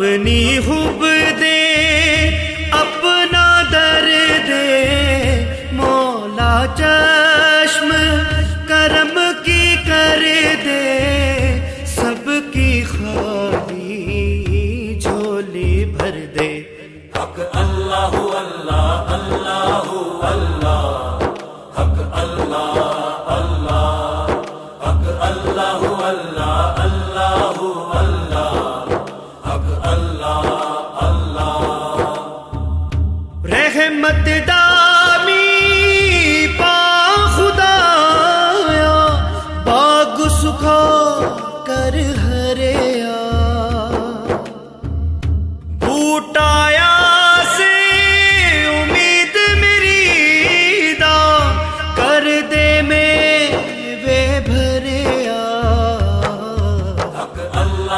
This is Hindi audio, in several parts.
अपनी हुब दे, अपना दर दे। मौला चश्म करम की कर दे। सबकी खाली झोली भर दे। हक अल्लाह अल्लाह अल्लाह अल्लाह।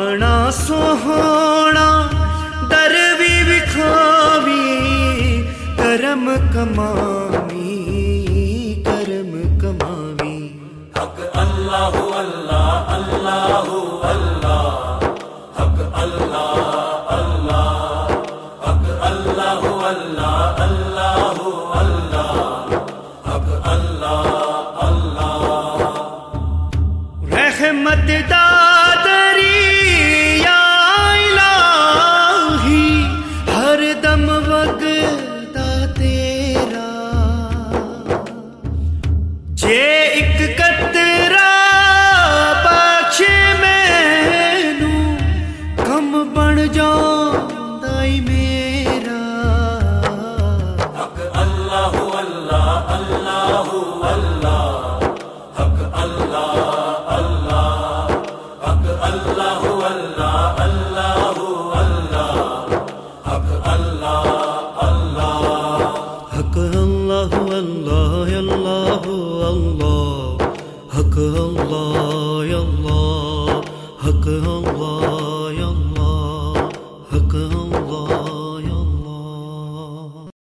अपना सोहना डर भी विखावी, करम कमावी करम कमावी। हक अल्लाह अल्लाह अल्लाह अल्लाह। हक अल्लाह अल्लाह। हक अल्लाह अल्लाह अल्लाह। एक कत Allah, Allah, Hak Allah.